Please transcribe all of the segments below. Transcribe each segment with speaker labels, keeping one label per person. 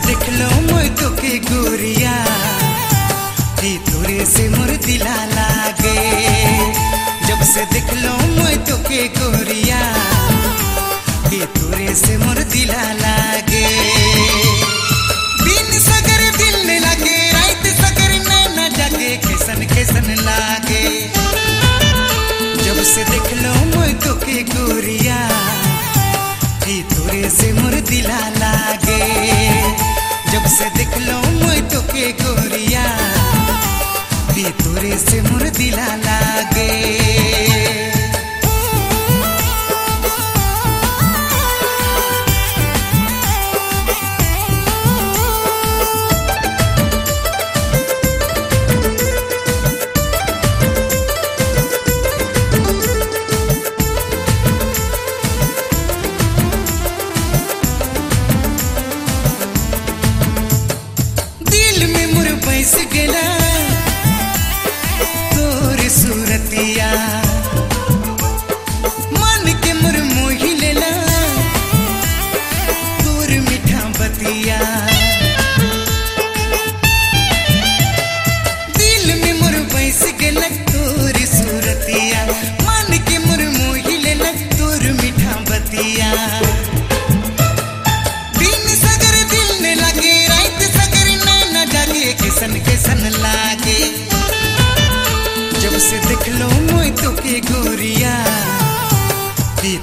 Speaker 1: देखलो मोय तो गोरिया। तोरे से मोर दिला लागे। जब से देखलो मोय तो गोरिया। तोरे से मोर दिला लागे। दिन सगर दिल ने लगे, रात सगर जागे, कैसन कैसन लागे। जब से मोय तो गोरिया। तोरे से मोर दिला से देखलो मुई तो के गोरिया तोरे से मोर दिला लागे।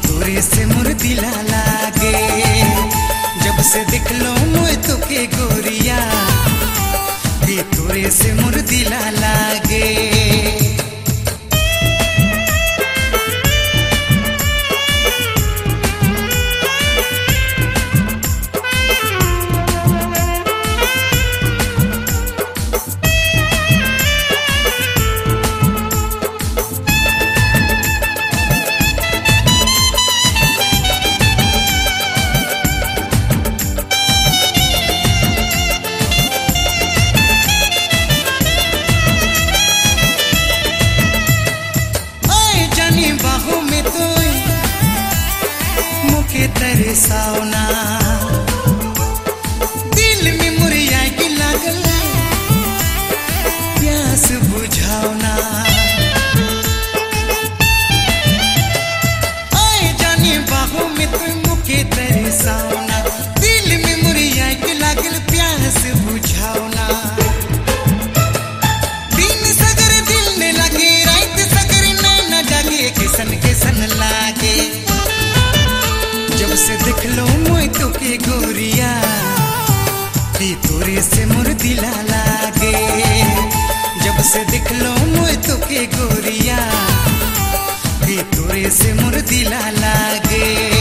Speaker 1: तोरे से मोर दिला लागे। जब से दिख लो तो के गोरिया दी तोरे से मोर दिला मुखे तेरे सावना। दिल में मुरिया की लागल प्यास बुझावना। आए जाने बाहों में तुम के तेरे भैया भितोरे से मुर्दिला लागे।